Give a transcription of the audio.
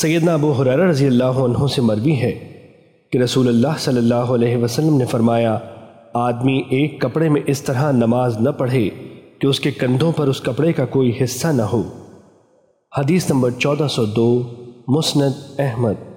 سیدنا ابو حرار رضی اللہ عنہ سے مروی ہے کہ رسول اللہ صلی اللہ علیہ وسلم نے فرمایا، آدمی ایک کپڑے میں اس طرح نماز نہ پڑھے کہ اس کے کندھوں پر اس کپڑے کا کوئی حصہ نہ ہو۔ حدیث نمبر چودہ سو دو، مسند احمد۔